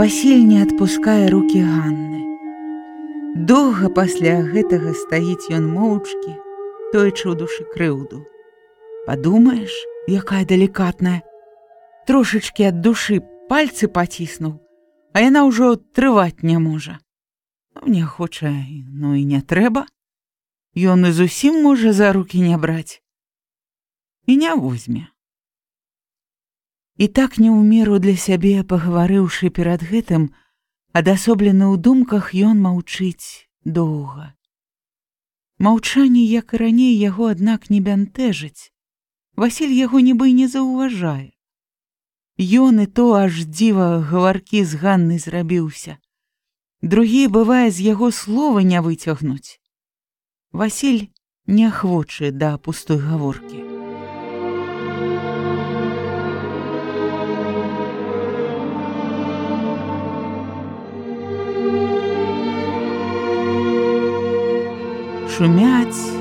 Васіль не адпускае руки Ганны. Доўга пасля гэтага стаіць ён моўчкі, тоечы ў душы крыўду. Падумаеш, якая далікатная, Трошачкі ад душы пальцы паціснуў, а яна ўжо трываць не можа. Ну, не хоча, ну і не трэба. Ён і зусім можа за руки не браць. І не возьме. І так не ў меру для сябе пагаварыўшы перад гэтым, адасоблены ў думках ён маўчыць доўга. Маўчанне, як і раней яго аднак не бянтэжыць. Васіль яго нібы не заўважае. Ён і то аж дзіва гаваркі з Ганны зрабіўся. Другі бывае з яго слова не выцягнуць. Васіль неахвочы да пустой гаворкі. Шумяць,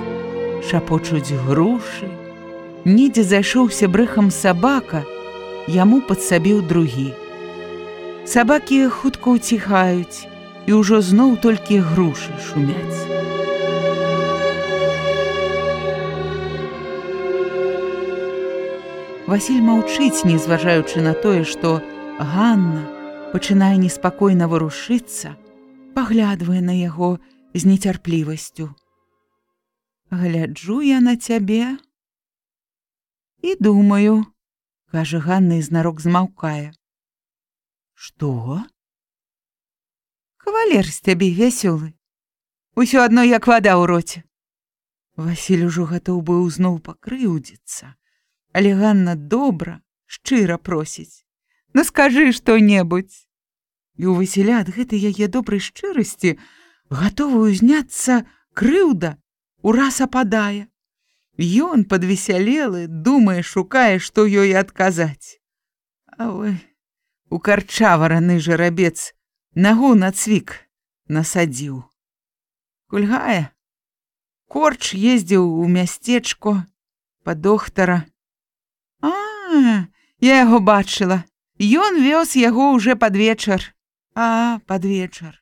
шапочуць грушы. Недзе зайшоўся брэхам сабака, яму падсабіў другі. Сабакі хутка ўціхаюць, і ўжо зноў толькі грушы шумяць. Васіль маўчыць, не зважаючы на тое, што Ганна пачынае неспакойна варушыцца, паглядвае на яго з нецярплівасцю гляджу я на цябе і думаю кажа ганна знарок змаўкае. Что кавалер з цябе вясёлы. Усё адно як вада ў роце. Васіль ужо гатоў быў зноў пакрыўдзіцца але ганна добра шчыра просіць. Ну скажы што-небудзь і у васіля ад гэтай яе добрай шчырасці гатовую зняцца крыўда ураз ападае. Ён падвесялелы, думае, шукае, што ёй адказаць. А вы у карчавараны жарабец нагу на цвік насадзіў. Кульгае, Корч ездзіў у мясцечко па доктара. А, я яго бачыла. Ён вёз яго ўжо пад вечар, а пад вечар.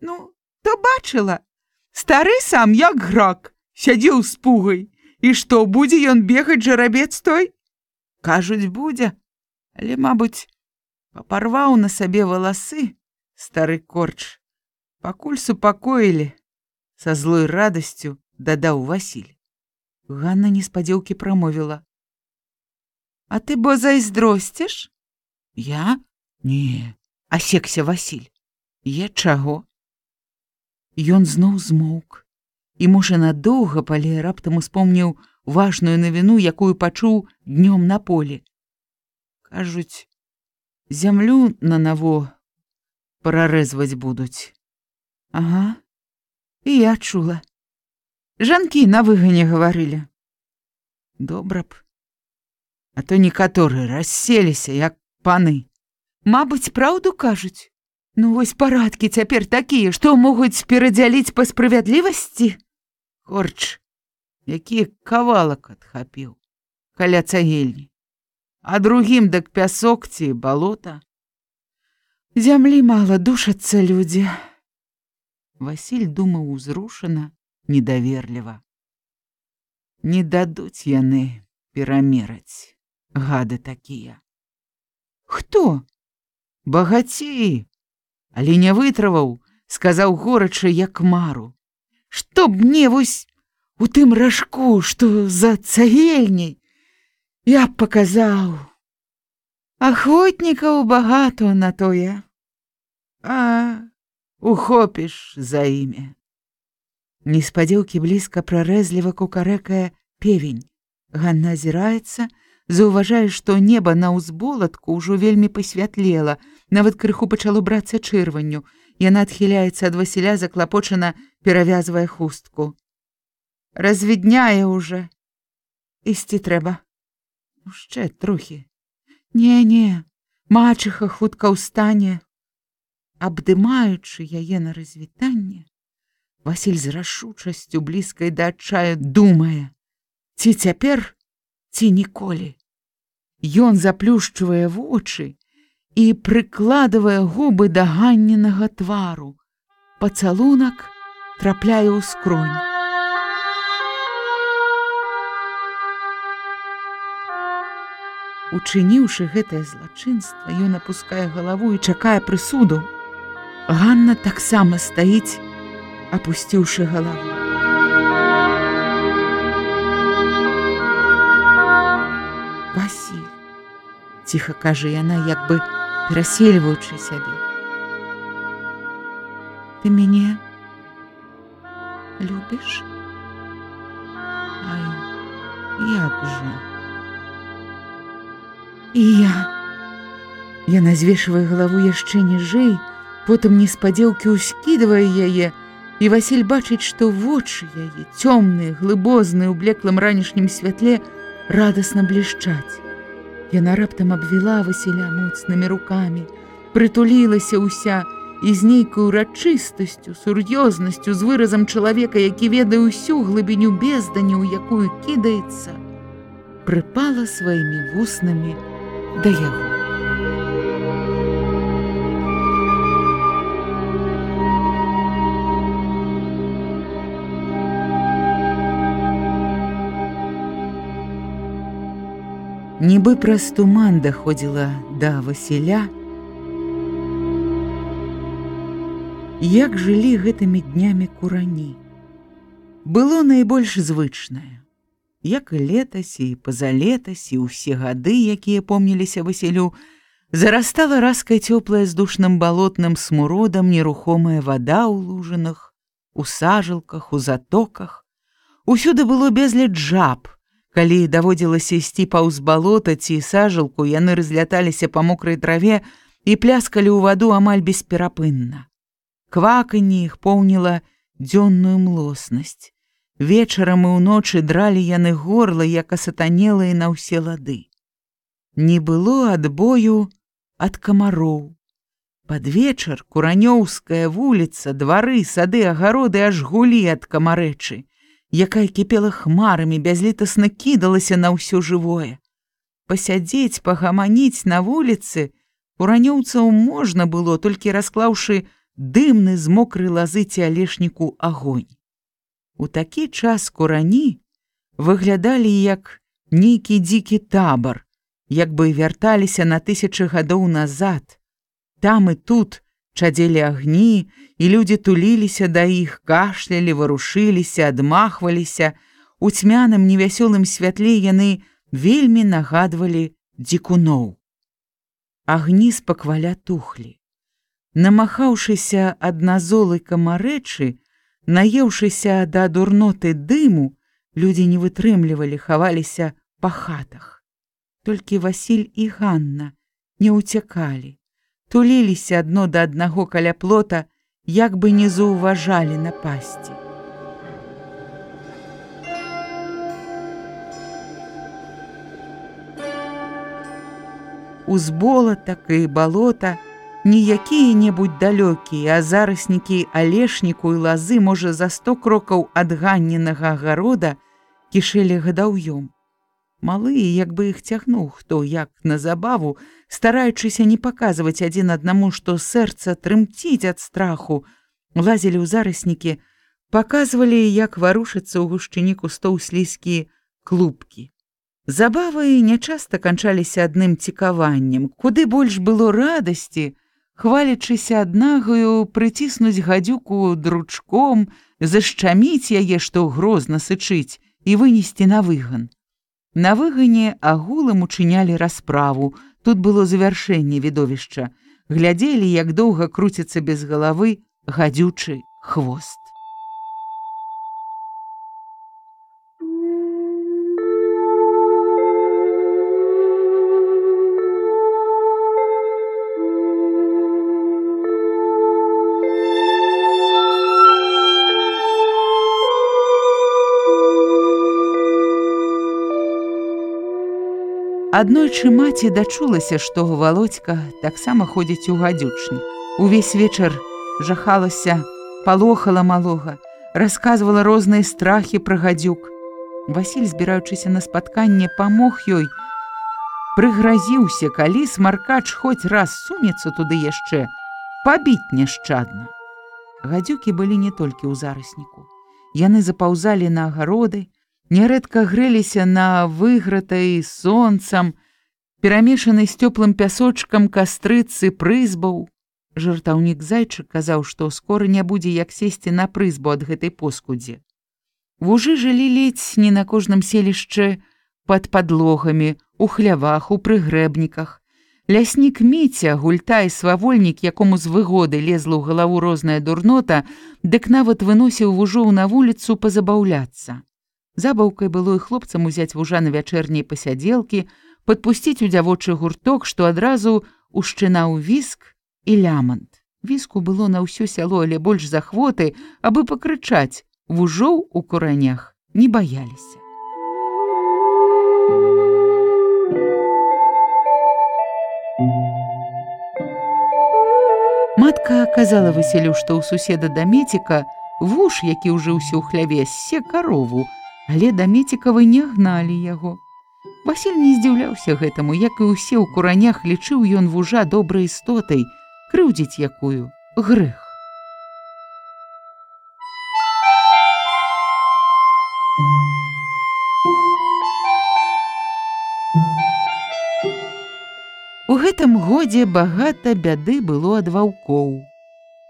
Ну, то бачыла, Стары сам як грак, сядзеў з пугай, і што будзе ён бегаць жарабец той? Кажуць, будзе, але, мабыць, папарваў на сабе валасы стары корч. Пакуль супакоілі, са злой радасцю дадаў Васіль. Ганна неспадзеўкі прамовіла: « А ты бо зайздросціш? Я? Не, асекся Васіль. Я чаго? Ён зноў змоўк і можа надоўга пале раптам успомніў важную навіну, якую пачуў днём на полі. Кажуць, зямлю на наво прарэзваць будуць. Ага, і я чула. Жанкі на выгане гаварылі. Добра б. А то некаторы расселіся, як паны. Мабыць, праўду кажуць. Ну вось парадкі цяпер такія, што могуць перадзяліць па справядлівасці. Корч, які кавалак адхапіў каля цагельні, а другім дак пясок ці балота. Зямлі мала душацца людзі. Васіль думаў узрушана, недаверліва. Не дадуць яны перамераць гады такія. Хто? Багацеі, але не вытрываў, сказаў горача як мару. Што б мне вось у тым ражку, што за цагельняй, я б паказаў. Ахвотнікаў багато на тое. А ухопіш за імя. Неспадзеўкі блізка прарэзліва кукарэкае певень. Ганна азіраецца, заўважае, што неба на ўзболатку ўжо вельмі пасвятлела, нават крыху пачало брацца чырванню. Яна адхіляецца ад Васіля заклапочана, перавязвае хустку. Развідняе уже. Ісці трэба. Ушчэ трохі. Не, не, мачыха хутка ўстане. Абдымаючы яе на развітанне, Васіль з рашучасцю блізкай да адчаю думае: ці цяпер, ці ніколі. Ён заплюшчвае вочы і прыкладывае губы да ганненага твару. Пацалунак трапляе ў скронь. Учыніўшы гэтае злачынства, ён апускае галаву і чакае прысуду. Ганна таксама стаіць, апусціўшы галаву. ціха кажа яна як бы перасельваючы сябе ты мяне любіш Ай, як жа і я. Яна звешвае галаву яшчэ ніжэй потым неспадзеўкі ўскідвае яе і Васіль бачыць што вочы яе цёмныя глыбозныя ў блеклым ранішнім святле радасна блішчаць Яна раптам абвіла Васіля моцнымі рукамі, прытулілася ўся і з нейкай урачыстасцю, сур'ёзнасцю з выразам чалавека, які ведае ўсю глыбіню бездані, у якую кідаецца, прыпала сваімі вуснамі да яго. Нібы праз туман даходзіла да Васіля. Як жылі гэтымі днямі курані. Было найбольш звычнае. Як і летась і пазалетась і ўсе гады, якія помніліся Васілю, зарастала раскай цёплая з душным балотным смуродам нерухомая вада ў лужынах, у сажалках, у затоках. Усюды было безліч жаб, Калі даводзілася ісці паўз балота ці сажалку, яны разляталіся па мокрай траве і пляскалі ў ваду амаль бесперапынна. Кваканне іх поўніла дзённую млоснасць. Вечарам і ўночы дралі яны горла, як асатанелыя на ўсе лады. Не было адбою ад камароў. Пад вечар куранёўская вуліца, двары, сады, агароды аж гулі ад камарэчы якая кіпела хмарамі, бязлітасна кідалася на ўсё жывое. Пасядзець, пагаманіць на вуліцы уранёўцаў можна было, толькі расклаўшы дымны з мокрай лазы ці алешніку агонь. У такі час курані выглядалі як нейкі дзікі табар, як бы вярталіся на тысячы гадоў назад. Там і тут, чадзелі агні, і людзі туліліся да іх, кашлялі, варушыліся, адмахваліся. У цьмяным невясёлым святле яны вельмі нагадвалі дзікуноў. Агні спакваля тухлі. Намахаўшыся ад назолы камарэчы, наеўшыся да дурноты дыму, людзі не вытрымлівалі, хаваліся па хатах. Толькі Васіль і Ганна не ўцякалі туліліся адно да аднаго каля плота, як бы не заўважалі напасці. узболатак і балота, не якія-небудзь далёкія, а зараснікі алешніку і лазы, можа, за сто крокаў ад ганненага агарода кішэлі гадаўём. Малыя, як бы іх цягнуў хто як на забаву, стараючыся не паказваць адзін аднаму, што сэрца трымціць ад страху, лазілі ў зараснікі, паказвалі, як варушыцца ў гушчыні кустоў слізкі клубкі. Забавы нячаста канчаліся адным цікаваннем, куды больш было радасці, хвалячыся аднагаю прыціснуць гадзюку дручком, зашчаміць яе, што грозна сычыць і вынесці на выган. На выгане агулам учынялі расправу, тут было завяршэнне відовішча, глядзелі, як доўга круціцца без галавы гадзючы хвост. Аднойчы маці дачулася, што валодька таксама ходзіць у гадзючнік. Увесь вечар жахалася, палохала малога, расказвала розныя страхі пра гадзюк. Васіль, збіраючыся на спатканне, памог ёй, прыгразіўся, калі смаркач хоць раз сунецца туды яшчэ, пабіць няшчадна. Гадзюкі былі не толькі ў зарасніку. Яны запаўзалі на агароды, нярэдка грэліся на выгратай сонцам, перамешаны з цёплым пясочкам кастрыцы прызбаў. Жартаўнік зайчык казаў, што скора не будзе як сесці на прызбу ад гэтай поскудзі. Вужы жылі ледзь не на кожным селішчы пад падлогамі, у хлявах, у прыгрэбніках. Ляснік міця, гульта і свавольнік, якому з выгоды лезла ў галаву розная дурнота, дык нават выносіў вужоў на вуліцу пазабаўляцца. Забаўкай было і хлопцам узяць вужа на вячэрняй пасядзелкі, падпусціць у дзявочы гурток, што адразу ушчынаў віск і лямант. Віску было на ўсё сяло, але больш захвоты, абы пакрычаць, вужоў у куранях не баяліся. Матка казала выселю, што ў суседа дамеціка вуш, які ўжыўся ў хляве, се карову, але да мецікавы не гналі яго. Васіль не здзіўляўся гэтаму, як і ўсе ў куранях лічыў ён вужа добрай істотай, крыўдзіць якую грэх. У гэтым годзе багата бяды было ад ваўкоў.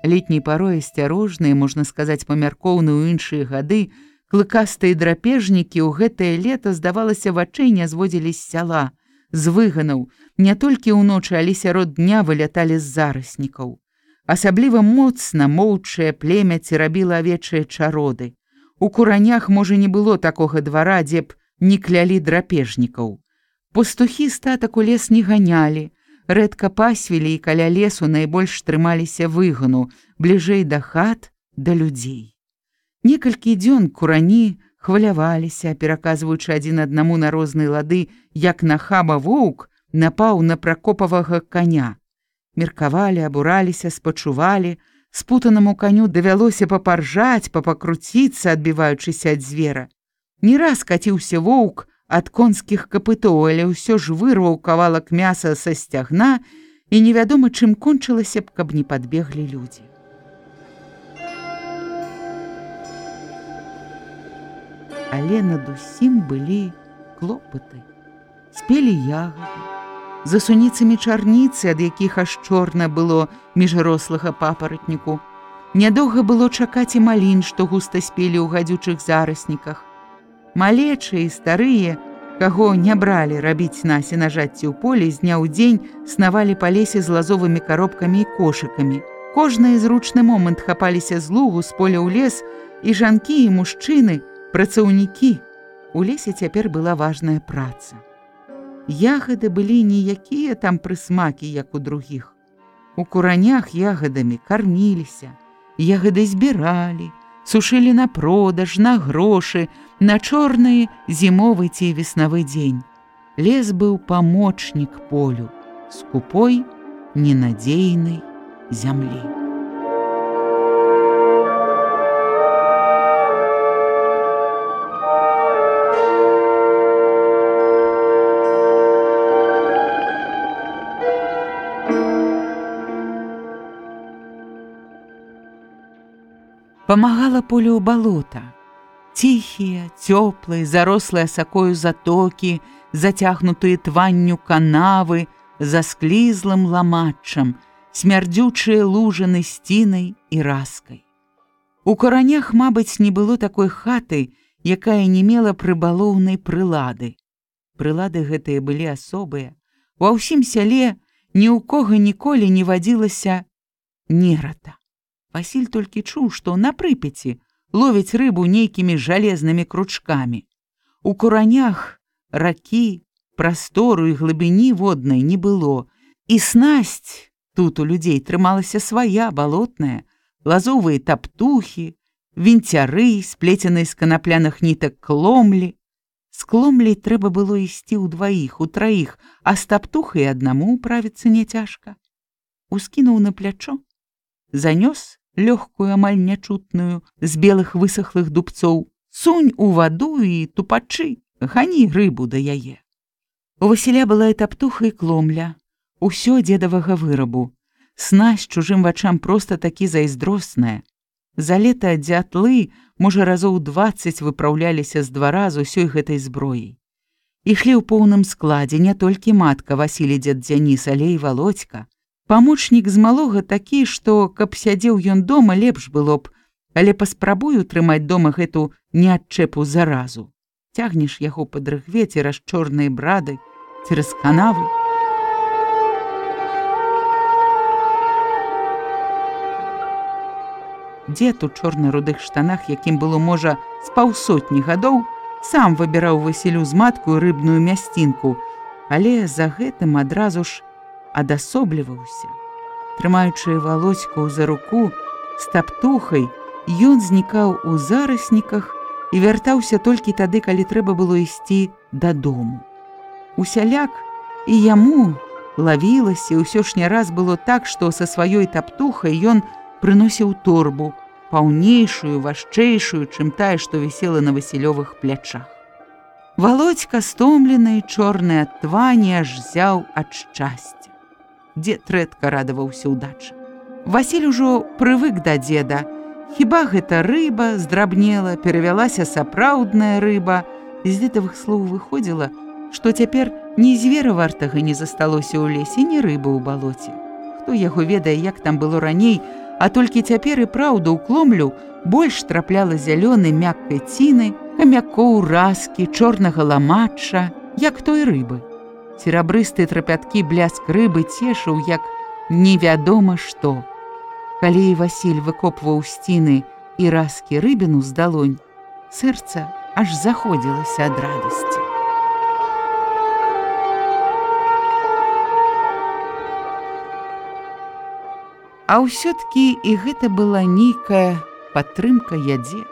Летняй парой асцярожныя, можна сказаць, памяркоўны ў іншыя гады, Клыкастыя драпежнікі ў гэтае лета, здавалася, вачэй не зводзілі з сяла, з выганаў, не толькі ўночы, але сярод дня выляталі з зараснікаў. Асабліва моцна моўчае племя ці рабіла авечыя чароды. У куранях, можа, не было такога двара, дзе б не клялі драпежнікаў. Пастухі статак у лес не ганялі, рэдка пасвілі і каля лесу найбольш трымаліся выгану, бліжэй да хат да людзей. Некалькі дзён курані хваляваліся, пераказваючы адзін аднаму на розныя лады, як на хаба воўк напаў на пракопавага каня. Меркавалі, абураліся, спачувалі, спутанаму каню давялося папаржаць, папакруціцца, адбіваючыся ад звера. Не раз каціўся воўк ад конскіх капытоў, але ўсё ж вырваў кавалак мяса са сцягна, і невядома, чым кончылася б, каб не падбеглі людзі. Але над усім былі клопаты. Спелі ягады, За суніцамі чарніцы, ад якіх аж чорна было міжрослага папаратніку. Нядоўга было чакаць і малін, што густа спелі ў гадзючых зарасніках. Малечыя і старыя, каго не бралі рабіць насі на жацці ў полі з дня ў дзень снавалі па лесе з лазовымі каробкамі і кошыкамі. Кожныя зручны момант хапаліся з лугу з поля ў лес, і жанкі і мужчыны, Працаўнікі у лесе цяпер была важная праца. Ягады былі ніякія там прысмакі, як у другіх. У куранях ягадамі карміліся, ягады збіралі, сушылі на продаж, на грошы, на чорны зімовы ці веснавы дзень. Лес быў памочнік полю, скупой, ненадзейнай зямлі. Памагала полю ў балота. Ціхія, цёплыя, зарослыя сакою затокі, зацягнутыя тванню канавы, за склізлым ламаччам, смярдзючыя лужаны сцінай і раскай. У каранях, мабыць, не было такой хаты, якая не мела прыбалоўнай прылады. Прылады гэтыя былі асобыя. Ва ўсім сяле ні ў кога ніколі не вадзілася нерата. Васіль толькі чуў, што на прыпяці ловіць рыбу нейкімі жалезнымі кручкамі. У куранях ракі, прастору і глыбіні воднай не было, і снасць тут у людзей трымалася свая балотная, лазовыя таптухі, вінцяры, сплеценыя з канапляных нітак кломлі. З кломляй трэба было ісці ў дваіх, у траіх, а з таптухай аднаму ўправіцца няцяжка. Ускінуў на плячо, занёс лёгкую амаль нячутную з белых высохлых дубцоў, сунь у ваду і тупачы, гані рыбу да яе. У Васіля была і таптуха і кломля, усё дзедавага вырабу. Снасць чужым вачам проста такі зайздросная. За лета дзятлы, можа разоў 20 выпраўляліся з двара з усёй гэтай зброі. Ішлі ў поўным складзе не толькі матка Васілі дзед Дзяніс, але і володька, Памочнік з малога такі, што каб сядзеў ён дома лепш было б, але паспрабую трымаць дома гэту неадчэпу заразу. Цягнеш яго па дрыгве цераз чорныя брады, цераз канавы. Дзед у чорна-рудых штанах, якім было можа з паўсотні гадоў, сам выбіраў Васілю з маткую рыбную мясцінку, але за гэтым адразу ж адасобліваўся. Трымаючы валоцькаў за руку з таптухай, ён знікаў у зарасніках і вяртаўся толькі тады, калі трэба было ісці дадому. Усяляк і яму лавілася, ўсё ж не раз было так, што са сваёй таптухай ён прыносіў торбу, паўнейшую, важчэйшую, чым тая, што вісела на васілёвых плячах. Володька стомлены чорны ад твані аж зяў ад шчасця дзед рэдка радаваўся ўдачы. Васіль ужо прывык да дзеда. Хіба гэта рыба здрабнела, перавялася сапраўдная рыба. З дзедавых слоў выходзіла, што цяпер ні звера вартага не засталося ў лесе, ні рыбы ў балоце. Хто яго ведае, як там было раней, а толькі цяпер і праўду ўкломлю больш трапляла зялёнай мяккай ціны, камякоў раскі, чорнага ламачча, як той рыбы серабрысты трапяткі бляск рыбы цешыў як невядома што. Калі Васіль выкопваў сціны і раскі рыбіну з далонь, сэрца аж заходзілася ад радасці. А ўсё-ткі і гэта была нейкая падтрымка ядзе.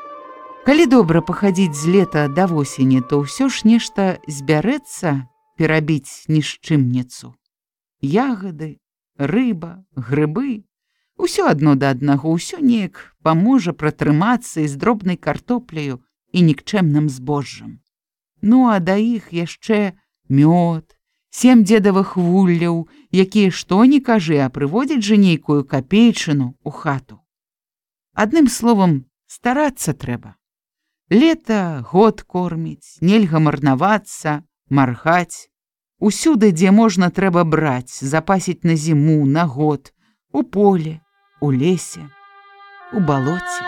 Калі добра пахадзіць з лета да восені, то ўсё ж нешта збярэцца перабіць нішчымніцу. Ягады, рыба, грыбы, усё адно да аднаго ўсё неяк паможа пратрымацца з дробнай картопляю і нікчэмным збожжам. Ну а да іх яшчэ мёд, сем дзедавых вулляў, якія што не кажы, а прыводзяць жа нейкую капейчыну у хату. Адным словам, старацца трэба. Лета год корміць, нельга марнавацца, мархаць. Усюды, дзе можна трэба браць, запасіць на зіму, на год, у поле, у лесе, у балоце.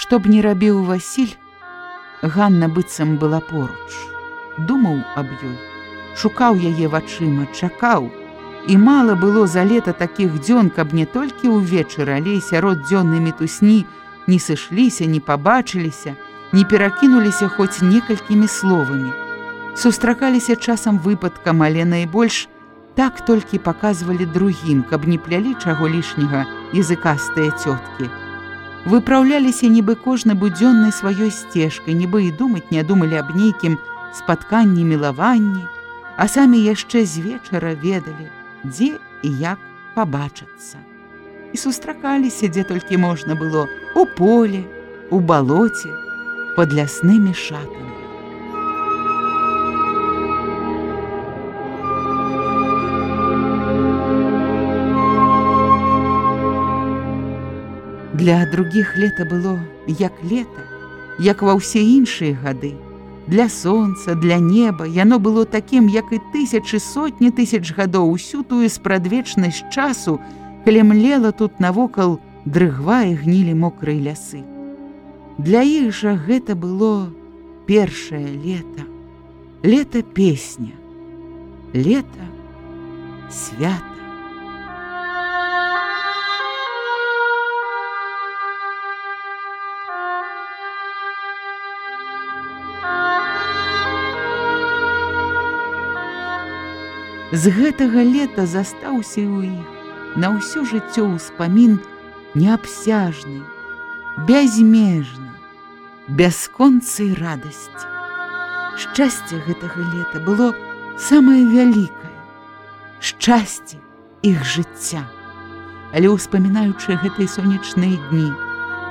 Што б не рабіў Васіль, Ганна быццам была поруч, думаў аб ёй, шукаў яе вачыма, чакаў, і мала было за лета такіх дзён, каб не толькі ўвечары, але і сярод дзённай мітусні, не сышліся, не пабачыліся, не перакінуліся хоць некалькімі словамі. Сустракаліся часам выпадкам, але найбольш так толькі паказвалі другім, каб не плялі чаго лішняга языкастыя цёткі. выпраўляліся нібы кожны будзённай сваёй сцежкай, нібы і думаць не думалі аб нейкім спатканні мілаванні, а самі яшчэ з вечара ведалі, дзе і як пабачацца. І сустракаліся, дзе толькі можна было у поле, у балоце, под ляснымі шатамі. Для другіх лета было як лета, як ва ўсе іншыя гады. Для сонца, для неба яно было такім, як і тысячы сотні тысяч гадоў усю тую спрадвечнасць часу, калі млела тут навокал дрыгва і гнілі мокрыя лясы. Для іх жа гэта было першае лето, лето песня, лето свята. З гэтага лета застаўся ў іх на ўсё жыццё ўспамін неабсяжны, бязмежны, бясконцай радасці. Шчасце гэтага лета было самае вялікае, шчасце іх жыцця. Але ўспамінаючы гэтай сонечныя дні,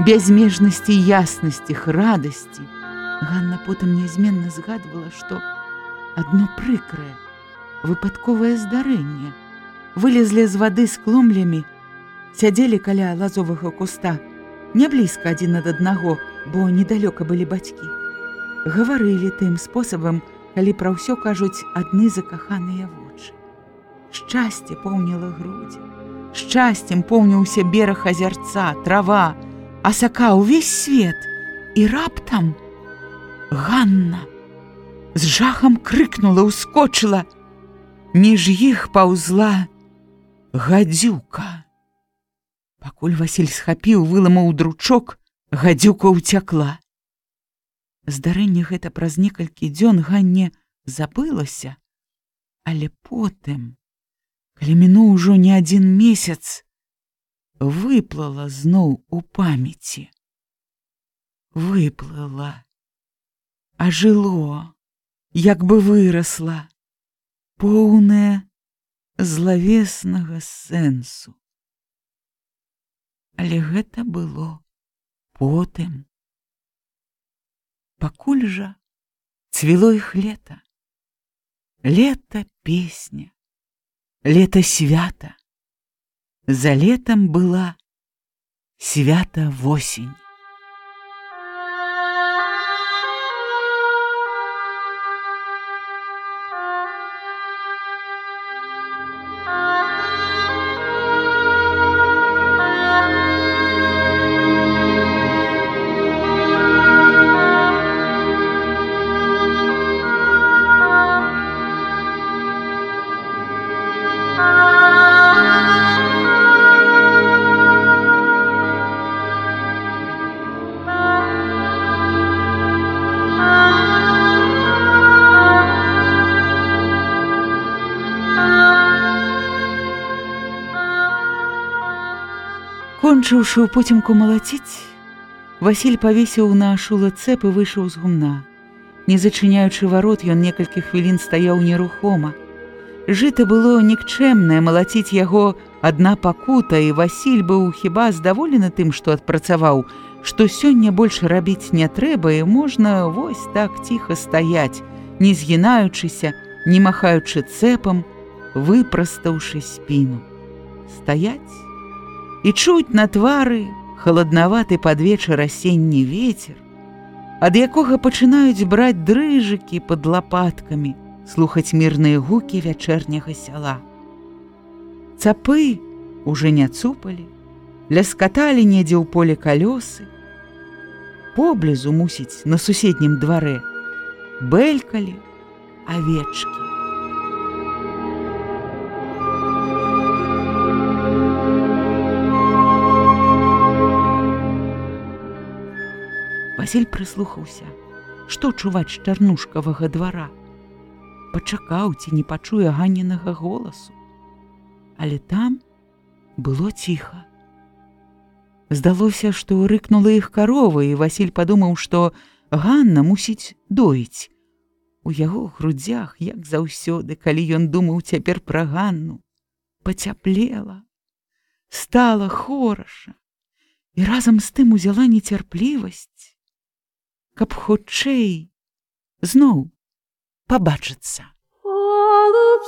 бязмежнасці яснасці іх радасці, Ганна потым нязменна згадвала, што адно прыкрае, выпадковае здарэнне. Вылезлі з вады з кломлямі, сядзелі каля лазовага куста, не блізка адзін ад аднаго, бо недалёка былі бацькі. Гаварылі тым спосабам, калі пра ўсё кажуць адны закаханыя вочы. Шчасце поўніла грудзі. Шчасцем поўніўся бераг азярца, трава, асака ўвесь свет і раптам Ганна з жахам крыкнула, ускочыла, Між іх паўзла гадзюка. Пакуль Васіль схапіў, выламаў дручок, гадзюка ўцякла. Здарэнне гэта праз некалькі дзён ганне забылася, але потым, калі мінуў ужо не адзін месяц, выплыла зноў у памяці. Выплыла, а жыло, як бы вырасла поўная злавеснага сэнсу. Але гэта было потым. Пакуль жа цвіло іх лета, лета песня, лета свята. За летам была свята восень. Скончыўшы ў потімку малаціць, Васіль павесіў на шула цэп і выйшаў з гумна. Не зачыняючы варот, ён некалькі хвілін стаяў нерухома. Жыта было нікчэмнае малаціць яго адна пакута, і Васіль быў хіба здаволены тым, што адпрацаваў, што сёння больш рабіць не трэба і можна вось так ціха стаяць, не згінаючыся, не махаючы цэпам, выпрастаўшы спіну. Стаяць і чуць на твары халаднаваты пад вечар асенні ветер, ад якога пачынаюць браць дрыжыкі пад лапаткамі, слухаць мірныя гукі вячэрняга сяла. Цапы уже не цупалі, ляскаталі недзе ў поле калёсы, поблізу мусіць на суседнім дварэ, бэлькалі авечкі. Васіль прыслухаўся, што чуваць чарнушкавага двара. Пачакаў ці не пачуе ганенага голасу. Але там было ціха. Здалося, што рыкнула іх карова, і Васіль падумаў, што Ганна мусіць доіць. У яго грудзях, як заўсёды, калі ён думаў цяпер пра Ганну, пацяплела, стала хораша і разам з тым узяла нецярплівасць, каб хутчэй зноў пабачыцца. Голуб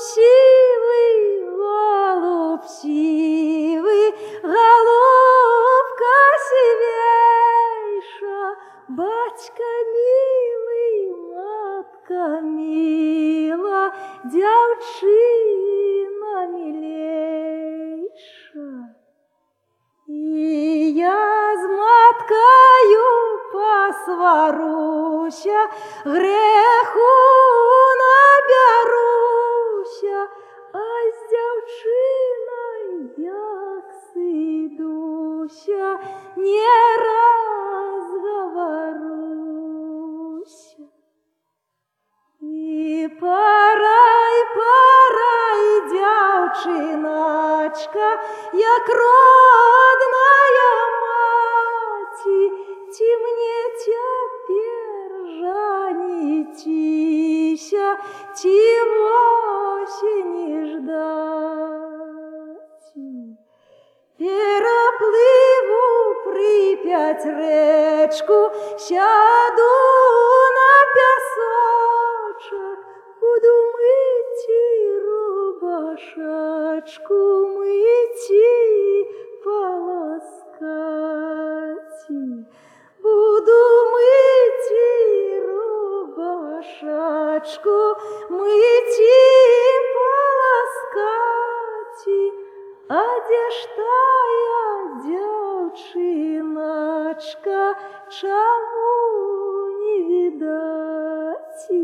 жаніціся, ці восені ждаці. Пераплыву прыпяць рэчку, сяду на пясочак, буду мыці рубашачку, мыці паласкаці. Буду мыці рубашачку, мыці паласкаці. А дзе ж тая дзяўчыначка, чаму не відаці?